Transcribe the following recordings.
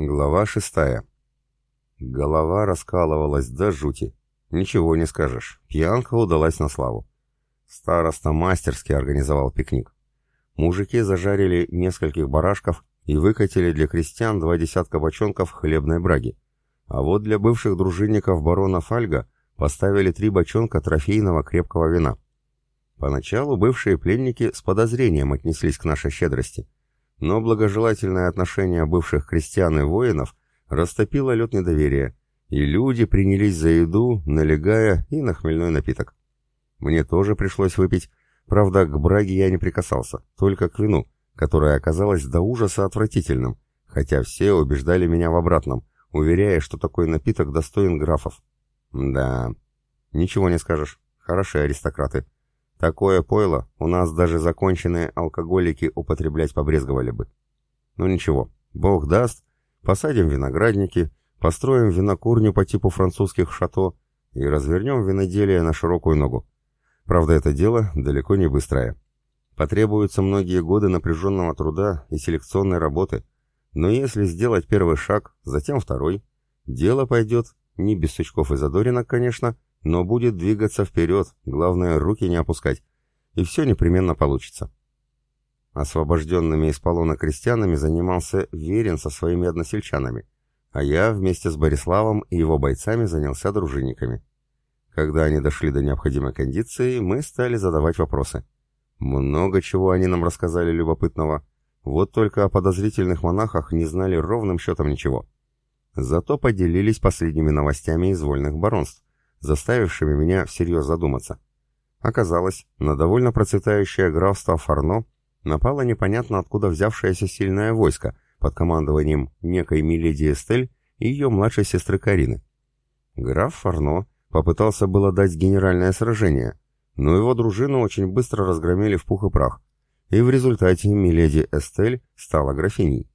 Глава шестая. Голова раскалывалась до жути. Ничего не скажешь, пьянка удалась на славу. Староста мастерски организовал пикник. Мужики зажарили нескольких барашков и выкатили для крестьян два десятка бочонков хлебной браги. А вот для бывших дружинников барона Фальга поставили три бочонка трофейного крепкого вина. Поначалу бывшие пленники с подозрением отнеслись к нашей щедрости – но благожелательное отношение бывших крестьян и воинов растопило лед недоверия, и люди принялись за еду, налегая и на хмельной напиток. Мне тоже пришлось выпить, правда, к браге я не прикасался, только к вину, которое оказалось до ужаса отвратительным, хотя все убеждали меня в обратном, уверяя, что такой напиток достоин графов. Да, ничего не скажешь, хорошие аристократы. Такое пойло у нас даже законченные алкоголики употреблять побрезговали бы. Ну ничего, бог даст, посадим виноградники, построим винокурню по типу французских шато и развернем виноделие на широкую ногу. Правда, это дело далеко не быстрое. Потребуются многие годы напряженного труда и селекционной работы, но если сделать первый шаг, затем второй, дело пойдет не без сучков и задоринок, конечно, но будет двигаться вперед, главное, руки не опускать, и все непременно получится. Освобожденными из полона крестьянами занимался Верин со своими односельчанами, а я вместе с Бориславом и его бойцами занялся дружинниками. Когда они дошли до необходимой кондиции, мы стали задавать вопросы. Много чего они нам рассказали любопытного, вот только о подозрительных монахах не знали ровным счетом ничего. Зато поделились последними новостями из вольных баронств, заставившими меня всерьез задуматься. Оказалось, на довольно процветающее графство Фарно напало непонятно откуда взявшееся сильное войско под командованием некой Миледи Эстель и ее младшей сестры Карины. Граф Фарно попытался было дать генеральное сражение, но его дружину очень быстро разгромили в пух и прах, и в результате Миледи Эстель стала графиней.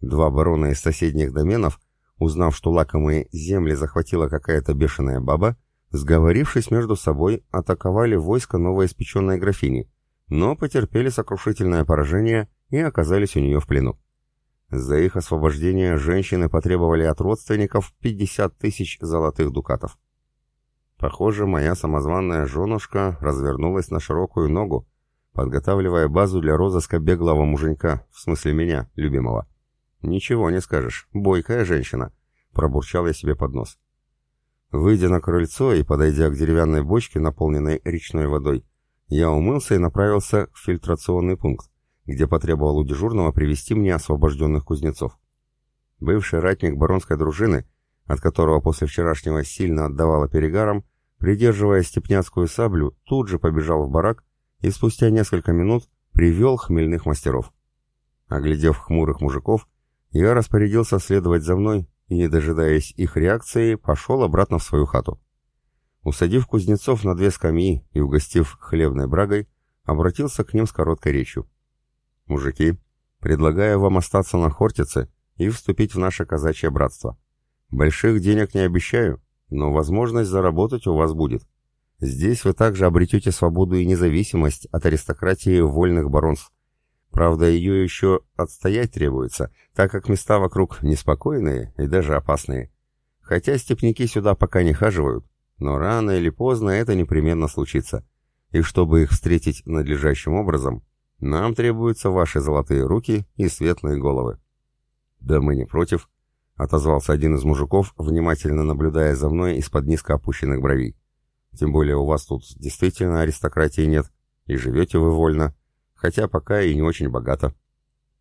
Два барона из соседних доменов Узнав, что лакомые земли захватила какая-то бешеная баба, сговорившись между собой, атаковали войско новоиспеченной графини, но потерпели сокрушительное поражение и оказались у нее в плену. За их освобождение женщины потребовали от родственников 50 тысяч золотых дукатов. Похоже, моя самозванная женушка развернулась на широкую ногу, подготавливая базу для розыска беглого муженька, в смысле меня, любимого. «Ничего не скажешь, бойкая женщина», — пробурчал я себе под нос. Выйдя на крыльцо и подойдя к деревянной бочке, наполненной речной водой, я умылся и направился в фильтрационный пункт, где потребовал у дежурного привести мне освобожденных кузнецов. Бывший ратник баронской дружины, от которого после вчерашнего сильно отдавало перегаром, придерживая степняцкую саблю, тут же побежал в барак и спустя несколько минут привел хмельных мастеров. Оглядев хмурых мужиков, я распорядился следовать за мной и, не дожидаясь их реакции, пошел обратно в свою хату. Усадив кузнецов на две скамьи и угостив хлебной брагой, обратился к ним с короткой речью. «Мужики, предлагаю вам остаться на Хортице и вступить в наше казачье братство. Больших денег не обещаю, но возможность заработать у вас будет. Здесь вы также обретете свободу и независимость от аристократии вольных баронств, Правда, ее еще отстоять требуется, так как места вокруг неспокойные и даже опасные. Хотя степняки сюда пока не хаживают, но рано или поздно это непременно случится. И чтобы их встретить надлежащим образом, нам требуются ваши золотые руки и светлые головы. Да мы не против, отозвался один из мужиков, внимательно наблюдая за мной из-под низко опущенных бровей. Тем более у вас тут действительно аристократии нет, и живете вы вольно хотя пока и не очень богато.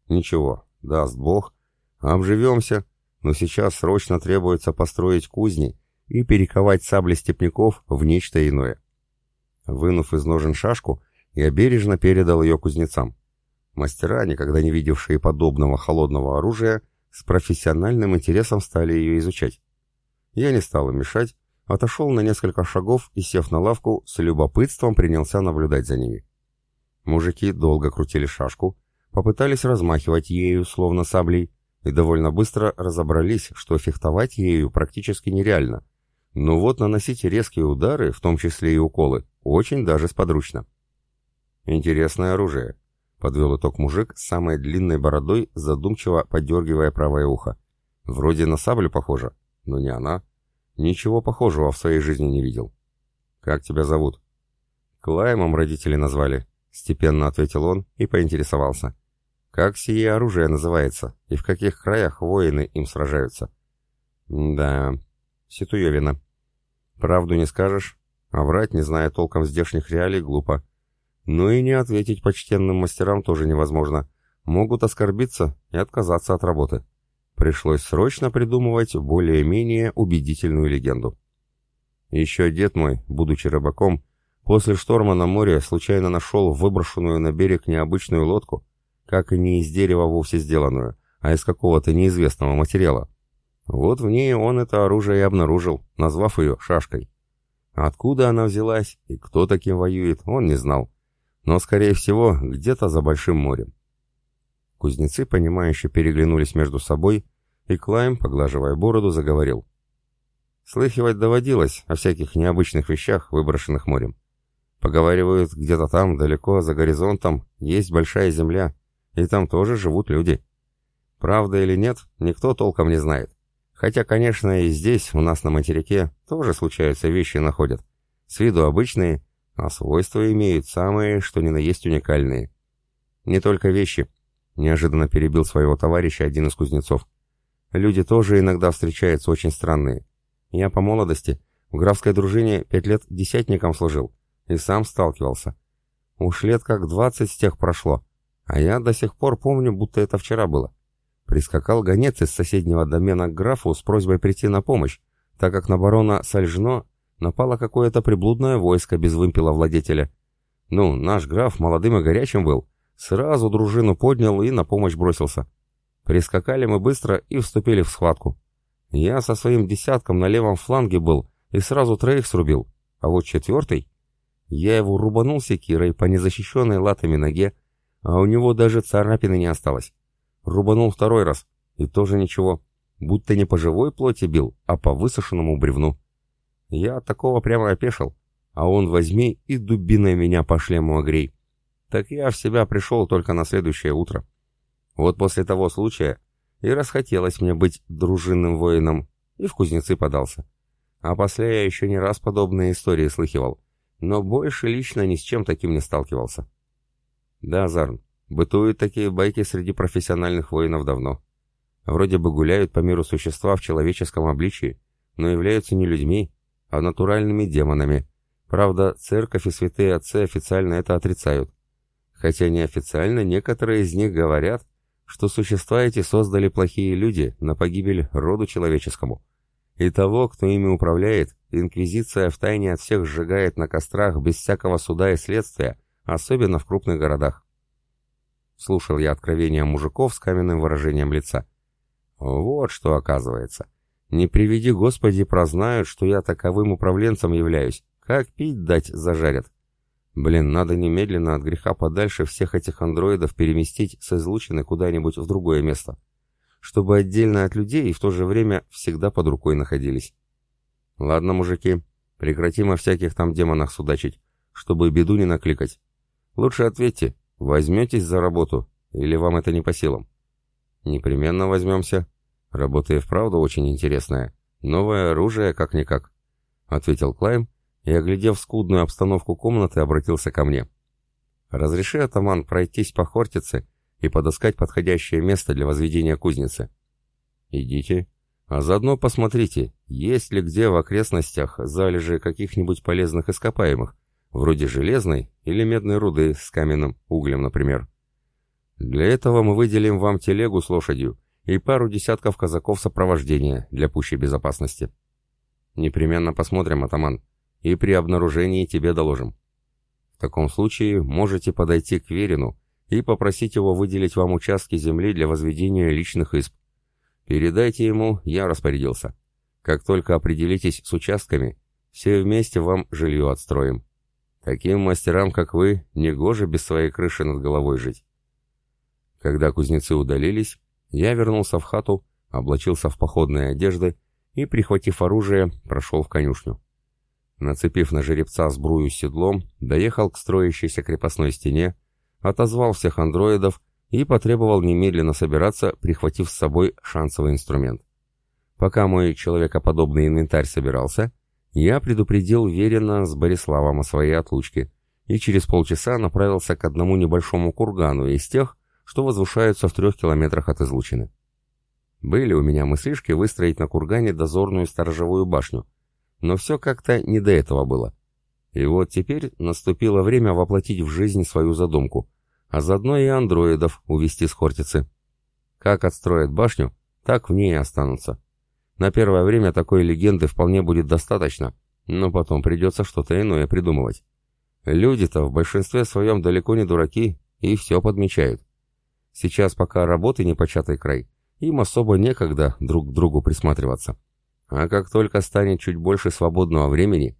Ничего, даст Бог, обживемся, но сейчас срочно требуется построить кузни и перековать сабли степняков в нечто иное. Вынув из ножен шашку, я бережно передал ее кузнецам. Мастера, никогда не видевшие подобного холодного оружия, с профессиональным интересом стали ее изучать. Я не стал им мешать, отошел на несколько шагов и, сев на лавку, с любопытством принялся наблюдать за ними. Мужики долго крутили шашку, попытались размахивать ею, словно саблей, и довольно быстро разобрались, что фехтовать ею практически нереально. Но вот наносить резкие удары, в том числе и уколы, очень даже сподручно. «Интересное оружие», — подвел итог мужик с самой длинной бородой, задумчиво подергивая правое ухо. Вроде на саблю похожа, но не она. Ничего похожего в своей жизни не видел. «Как тебя зовут?» «Клаймом родители назвали», — степенно ответил он и поинтересовался. «Как сие оружие называется и в каких краях воины им сражаются?» «Да, Ситуевина. Правду не скажешь, а врать, не зная толком здешних реалий, глупо. Ну и не ответить почтенным мастерам тоже невозможно. Могут оскорбиться и отказаться от работы. Пришлось срочно придумывать более-менее убедительную легенду. Еще дед мой, будучи рыбаком, после шторма на море случайно нашел выброшенную на берег необычную лодку, как и не из дерева вовсе сделанную, а из какого-то неизвестного материала. Вот в ней он это оружие и обнаружил, назвав ее шашкой. Откуда она взялась и кто таким воюет, он не знал. Но, скорее всего, где-то за Большим морем. Кузнецы, понимающе переглянулись между собой, и Клайм, поглаживая бороду, заговорил. Слыхивать доводилось о всяких необычных вещах, выброшенных морем. Поговаривают, где-то там, далеко, за горизонтом, есть большая земля, и там тоже живут люди. Правда или нет, никто толком не знает. Хотя, конечно, и здесь, у нас на материке, тоже случаются вещи находят. С виду обычные, а свойства имеют самые, что ни на есть уникальные. Не только вещи, неожиданно перебил своего товарища один из кузнецов. Люди тоже иногда встречаются очень странные. Я по молодости в графской дружине пять лет десятником служил и сам сталкивался. Уж лет как двадцать с тех прошло, а я до сих пор помню, будто это вчера было. Прискакал гонец из соседнего домена к графу с просьбой прийти на помощь, так как на барона Сальжно напало какое-то приблудное войско без вымпела владетеля. Ну, наш граф молодым и горячим был, сразу дружину поднял и на помощь бросился. Прискакали мы быстро и вступили в схватку. Я со своим десятком на левом фланге был и сразу троих срубил, а вот четвертый... Я его рубанул секирой по незащищенной латами ноге, а у него даже царапины не осталось. Рубанул второй раз, и тоже ничего. Будто не по живой плоти бил, а по высушенному бревну. Я такого прямо опешил, а он возьми и дубиной меня по шлему огрей. Так я в себя пришел только на следующее утро. Вот после того случая и расхотелось мне быть дружинным воином, и в кузнецы подался. А после я еще не раз подобные истории слыхивал, но больше лично ни с чем таким не сталкивался. Да, Зарн, Бытуют такие байки среди профессиональных воинов давно. Вроде бы гуляют по миру существа в человеческом обличии, но являются не людьми, а натуральными демонами. Правда, церковь и святые отцы официально это отрицают. Хотя неофициально некоторые из них говорят, что существа эти создали плохие люди на погибель роду человеческому. И того, кто ими управляет, инквизиция втайне от всех сжигает на кострах без всякого суда и следствия, особенно в крупных городах. Слушал я откровения мужиков с каменным выражением лица. Вот что оказывается. Не приведи Господи, прознают, что я таковым управленцем являюсь. Как пить дать зажарят. Блин, надо немедленно от греха подальше всех этих андроидов переместить с излучины куда-нибудь в другое место. Чтобы отдельно от людей и в то же время всегда под рукой находились. Ладно, мужики, прекратим о всяких там демонах судачить, чтобы беду не накликать. Лучше ответьте, Возьметесь за работу, или вам это не по силам? Непременно возьмемся. Работа и вправду очень интересная. Новое оружие, как-никак. Ответил Клайм и, оглядев скудную обстановку комнаты, обратился ко мне. Разреши, атаман, пройтись по Хортице и подыскать подходящее место для возведения кузницы. Идите. А заодно посмотрите, есть ли где в окрестностях залежи каких-нибудь полезных ископаемых, вроде железной или медной руды с каменным углем, например. Для этого мы выделим вам телегу с лошадью и пару десятков казаков сопровождения для пущей безопасности. Непременно посмотрим, атаман, и при обнаружении тебе доложим. В таком случае можете подойти к Верину и попросить его выделить вам участки земли для возведения личных изб. Передайте ему, я распорядился. Как только определитесь с участками, все вместе вам жилье отстроим. Таким мастерам, как вы, негоже без своей крыши над головой жить. Когда кузнецы удалились, я вернулся в хату, облачился в походные одежды и, прихватив оружие, прошел в конюшню. Нацепив на жеребца сбрую с седлом, доехал к строящейся крепостной стене, отозвал всех андроидов и потребовал немедленно собираться, прихватив с собой шансовый инструмент. Пока мой человекоподобный инвентарь собирался, я предупредил Верина с Бориславом о своей отлучке и через полчаса направился к одному небольшому кургану из тех, что возвышаются в трех километрах от излучины. Были у меня мыслишки выстроить на кургане дозорную сторожевую башню, но все как-то не до этого было. И вот теперь наступило время воплотить в жизнь свою задумку, а заодно и андроидов увести с Хортицы. Как отстроят башню, так в ней и останутся. На первое время такой легенды вполне будет достаточно, но потом придется что-то иное придумывать. Люди-то в большинстве своем далеко не дураки и все подмечают. Сейчас пока работы не початый край, им особо некогда друг к другу присматриваться. А как только станет чуть больше свободного времени,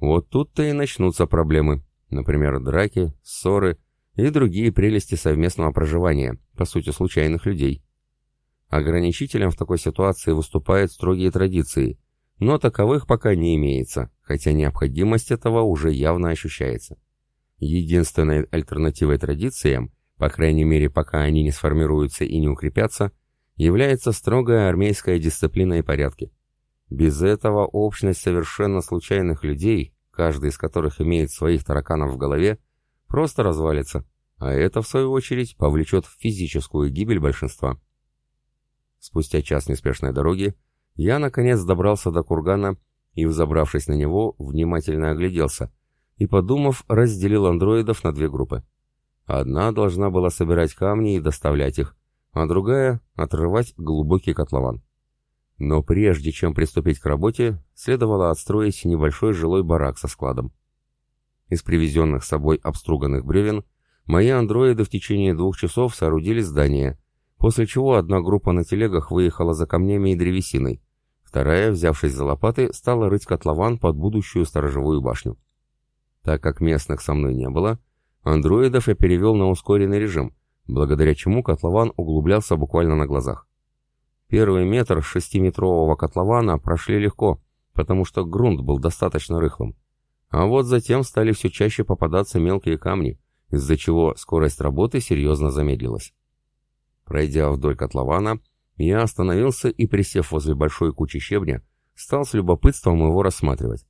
вот тут-то и начнутся проблемы, например, драки, ссоры и другие прелести совместного проживания, по сути случайных людей. Ограничителем в такой ситуации выступают строгие традиции, но таковых пока не имеется, хотя необходимость этого уже явно ощущается. Единственной альтернативой традициям, по крайней мере пока они не сформируются и не укрепятся, является строгая армейская дисциплина и порядки. Без этого общность совершенно случайных людей, каждый из которых имеет своих тараканов в голове, просто развалится, а это, в свою очередь, повлечет в физическую гибель большинства. Спустя час неспешной дороги я, наконец, добрался до кургана и, взобравшись на него, внимательно огляделся и, подумав, разделил андроидов на две группы. Одна должна была собирать камни и доставлять их, а другая — отрывать глубокий котлован. Но прежде чем приступить к работе, следовало отстроить небольшой жилой барак со складом. Из привезенных с собой обструганных бревен мои андроиды в течение двух часов соорудили здание — после чего одна группа на телегах выехала за камнями и древесиной, вторая, взявшись за лопаты, стала рыть котлован под будущую сторожевую башню. Так как местных со мной не было, андроидов я перевел на ускоренный режим, благодаря чему котлован углублялся буквально на глазах. Первый метр шестиметрового котлована прошли легко, потому что грунт был достаточно рыхлым. А вот затем стали все чаще попадаться мелкие камни, из-за чего скорость работы серьезно замедлилась. Пройдя вдоль котлована, я остановился и, присев возле большой кучи щебня, стал с любопытством его рассматривать.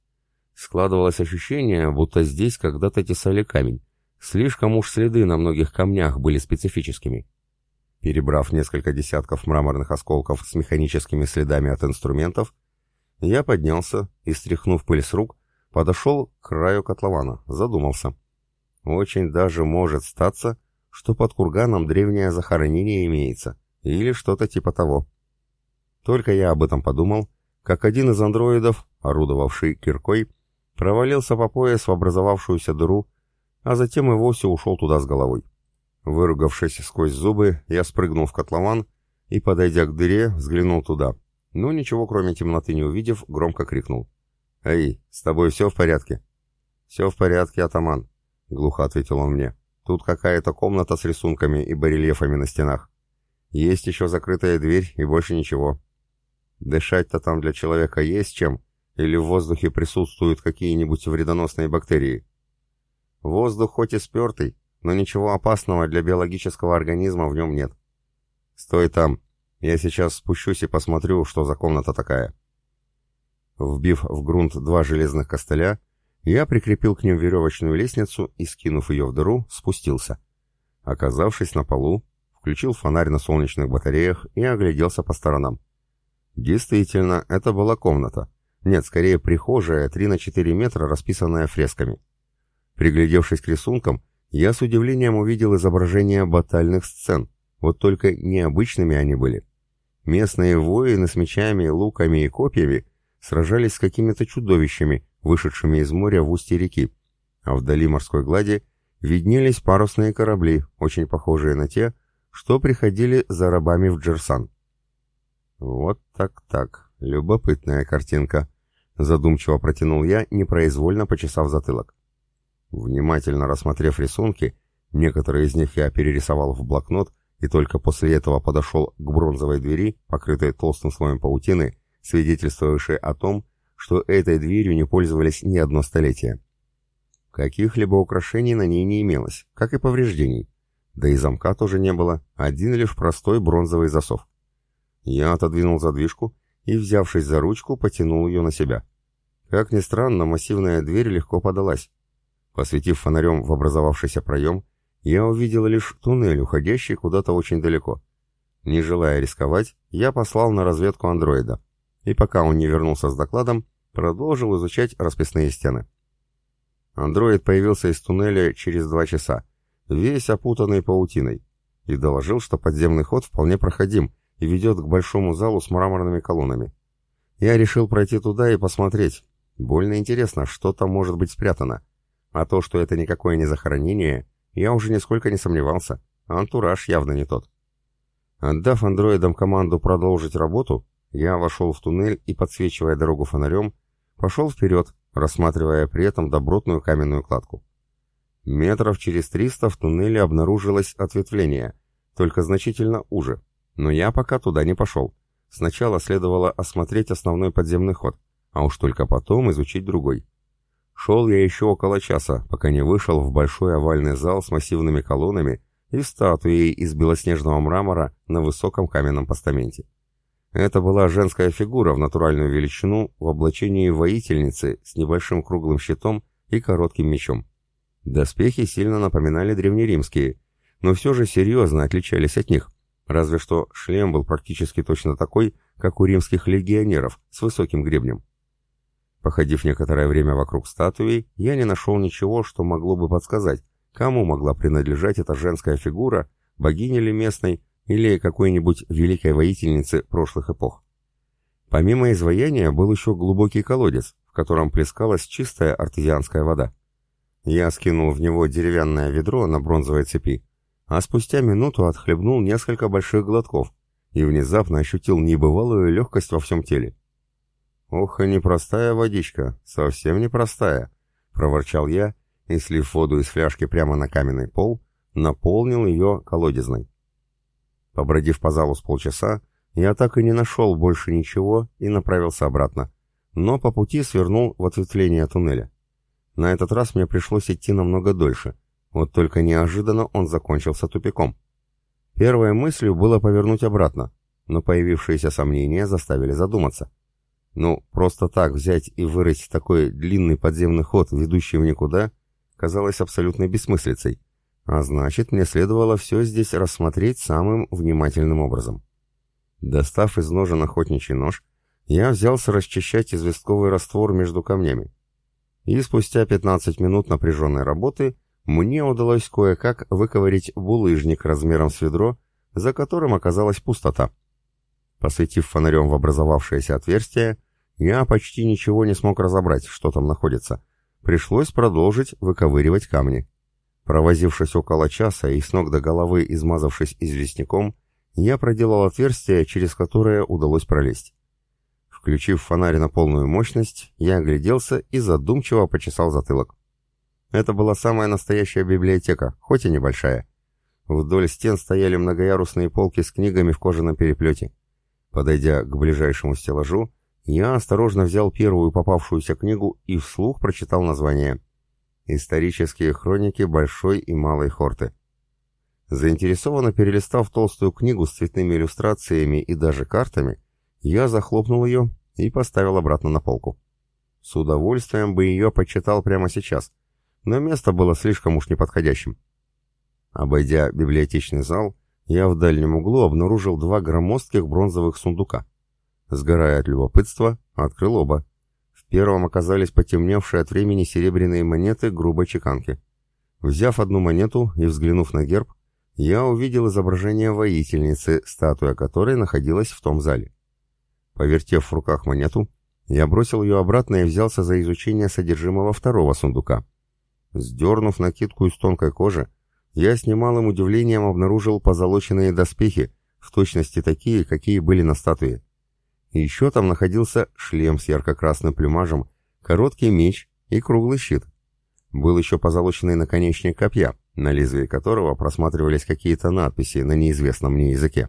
Складывалось ощущение, будто здесь когда-то тесали камень. Слишком уж следы на многих камнях были специфическими. Перебрав несколько десятков мраморных осколков с механическими следами от инструментов, я поднялся и, стряхнув пыль с рук, подошел к краю котлована, задумался. Очень даже может статься, что под курганом древнее захоронение имеется, или что-то типа того. Только я об этом подумал, как один из андроидов, орудовавший киркой, провалился по пояс в образовавшуюся дыру, а затем и вовсе ушел туда с головой. Выругавшись сквозь зубы, я спрыгнул в котлован и, подойдя к дыре, взглянул туда, но ничего кроме темноты не увидев, громко крикнул. «Эй, с тобой все в порядке?» «Все в порядке, атаман», — глухо ответил он мне. Тут какая-то комната с рисунками и барельефами на стенах. Есть еще закрытая дверь и больше ничего. Дышать-то там для человека есть чем? Или в воздухе присутствуют какие-нибудь вредоносные бактерии? Воздух хоть и спертый, но ничего опасного для биологического организма в нем нет. Стой там. Я сейчас спущусь и посмотрю, что за комната такая. Вбив в грунт два железных костыля, я прикрепил к ним веревочную лестницу и, скинув ее в дыру, спустился. Оказавшись на полу, включил фонарь на солнечных батареях и огляделся по сторонам. Действительно, это была комната. Нет, скорее прихожая, 3 на 4 метра, расписанная фресками. Приглядевшись к рисункам, я с удивлением увидел изображения батальных сцен, вот только необычными они были. Местные воины с мечами, луками и копьями сражались с какими-то чудовищами, вышедшими из моря в устье реки, а вдали морской глади виднелись парусные корабли, очень похожие на те, что приходили за рабами в Джерсан. «Вот так-так, любопытная картинка», — задумчиво протянул я, непроизвольно почесав затылок. Внимательно рассмотрев рисунки, некоторые из них я перерисовал в блокнот и только после этого подошел к бронзовой двери, покрытой толстым слоем паутины, свидетельствовавшей о том, что этой дверью не пользовались ни одно столетие. Каких-либо украшений на ней не имелось, как и повреждений. Да и замка тоже не было, один лишь простой бронзовый засов. Я отодвинул задвижку и, взявшись за ручку, потянул ее на себя. Как ни странно, массивная дверь легко подалась. Посветив фонарем в образовавшийся проем, я увидел лишь туннель, уходящий куда-то очень далеко. Не желая рисковать, я послал на разведку андроида. И пока он не вернулся с докладом, продолжил изучать расписные стены. Андроид появился из туннеля через два часа, весь опутанный паутиной, и доложил, что подземный ход вполне проходим и ведет к большому залу с мраморными колоннами. Я решил пройти туда и посмотреть. Больно интересно, что там может быть спрятано. А то, что это никакое не захоронение, я уже нисколько не сомневался. Антураж явно не тот. Отдав андроидам команду продолжить работу, я вошел в туннель и, подсвечивая дорогу фонарем, пошел вперед, рассматривая при этом добротную каменную кладку. Метров через триста в туннеле обнаружилось ответвление, только значительно уже, но я пока туда не пошел. Сначала следовало осмотреть основной подземный ход, а уж только потом изучить другой. Шел я еще около часа, пока не вышел в большой овальный зал с массивными колоннами и статуей из белоснежного мрамора на высоком каменном постаменте. Это была женская фигура в натуральную величину в облачении воительницы с небольшим круглым щитом и коротким мечом. Доспехи сильно напоминали древнеримские, но все же серьезно отличались от них, разве что шлем был практически точно такой, как у римских легионеров, с высоким гребнем. Походив некоторое время вокруг статуи, я не нашел ничего, что могло бы подсказать, кому могла принадлежать эта женская фигура, богине ли местной, или какой-нибудь великой воительницы прошлых эпох. Помимо изваяния был еще глубокий колодец, в котором плескалась чистая артезианская вода. Я скинул в него деревянное ведро на бронзовой цепи, а спустя минуту отхлебнул несколько больших глотков и внезапно ощутил небывалую легкость во всем теле. «Ох, и непростая водичка, совсем непростая», — проворчал я и, слив воду из фляжки прямо на каменный пол, наполнил ее колодезной. Побродив по залу с полчаса, я так и не нашел больше ничего и направился обратно, но по пути свернул в ответвление туннеля. На этот раз мне пришлось идти намного дольше, вот только неожиданно он закончился тупиком. Первой мыслью было повернуть обратно, но появившиеся сомнения заставили задуматься. Ну, просто так взять и вырыть такой длинный подземный ход, ведущий в никуда, казалось абсолютной бессмыслицей. А значит, мне следовало все здесь рассмотреть самым внимательным образом. Достав из ножен охотничий нож, я взялся расчищать известковый раствор между камнями. И спустя 15 минут напряженной работы мне удалось кое-как выковырить булыжник размером с ведро, за которым оказалась пустота. Посветив фонарем в образовавшееся отверстие, я почти ничего не смог разобрать, что там находится. Пришлось продолжить выковыривать камни. Провозившись около часа и с ног до головы измазавшись известняком, я проделал отверстие, через которое удалось пролезть. Включив фонарь на полную мощность, я огляделся и задумчиво почесал затылок. Это была самая настоящая библиотека, хоть и небольшая. Вдоль стен стояли многоярусные полки с книгами в кожаном переплете. Подойдя к ближайшему стеллажу, я осторожно взял первую попавшуюся книгу и вслух прочитал название Исторические хроники Большой и Малой Хорты. Заинтересованно перелистав толстую книгу с цветными иллюстрациями и даже картами, я захлопнул ее и поставил обратно на полку. С удовольствием бы ее почитал прямо сейчас, но место было слишком уж неподходящим. Обойдя библиотечный зал, я в дальнем углу обнаружил два громоздких бронзовых сундука. Сгорая от любопытства, открыл оба первом оказались потемневшие от времени серебряные монеты грубой чеканки. Взяв одну монету и взглянув на герб, я увидел изображение воительницы, статуя которой находилась в том зале. Повертев в руках монету, я бросил ее обратно и взялся за изучение содержимого второго сундука. Сдернув накидку из тонкой кожи, я с немалым удивлением обнаружил позолоченные доспехи, в точности такие, какие были на статуе. Еще там находился шлем с ярко-красным плюмажем, короткий меч и круглый щит. Был еще позолоченный наконечник копья, на лезвии которого просматривались какие-то надписи на неизвестном мне языке.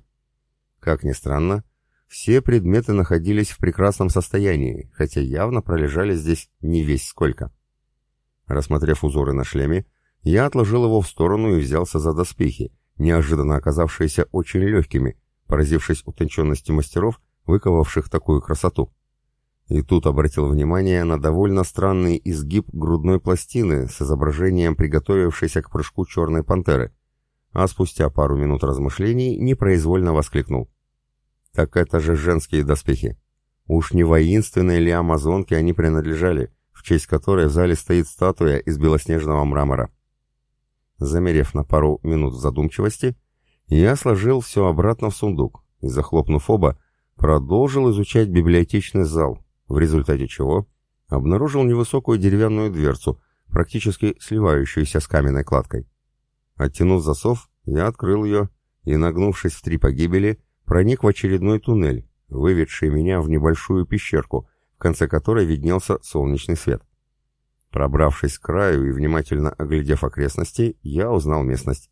Как ни странно, все предметы находились в прекрасном состоянии, хотя явно пролежали здесь не весь сколько. Рассмотрев узоры на шлеме, я отложил его в сторону и взялся за доспехи, неожиданно оказавшиеся очень легкими, поразившись утонченности мастеров выковавших такую красоту. И тут обратил внимание на довольно странный изгиб грудной пластины с изображением приготовившейся к прыжку черной пантеры, а спустя пару минут размышлений непроизвольно воскликнул. «Так это же женские доспехи! Уж не воинственной ли амазонке они принадлежали, в честь которой в зале стоит статуя из белоснежного мрамора?» Замерев на пару минут в задумчивости, я сложил все обратно в сундук и, захлопнув оба, продолжил изучать библиотечный зал, в результате чего обнаружил невысокую деревянную дверцу, практически сливающуюся с каменной кладкой. Оттянув засов, я открыл ее и, нагнувшись в три погибели, проник в очередной туннель, выведший меня в небольшую пещерку, в конце которой виднелся солнечный свет. Пробравшись к краю и внимательно оглядев окрестности, я узнал местность.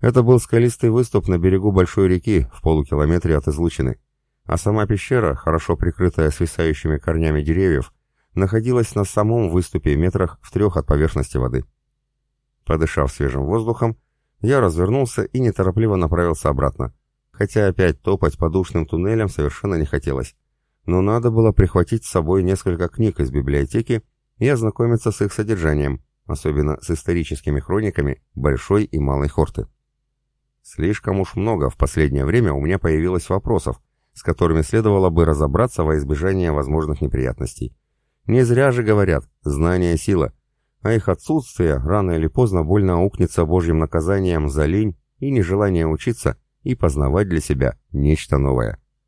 Это был скалистый выступ на берегу большой реки в полукилометре от излучины, а сама пещера, хорошо прикрытая свисающими корнями деревьев, находилась на самом выступе метрах в трех от поверхности воды. Подышав свежим воздухом, я развернулся и неторопливо направился обратно, хотя опять топать по душным туннелям совершенно не хотелось. Но надо было прихватить с собой несколько книг из библиотеки и ознакомиться с их содержанием, особенно с историческими хрониками Большой и Малой Хорты. Слишком уж много в последнее время у меня появилось вопросов, с которыми следовало бы разобраться во избежание возможных неприятностей. Не зря же говорят «знание – сила», а их отсутствие рано или поздно больно аукнется божьим наказанием за лень и нежелание учиться и познавать для себя нечто новое.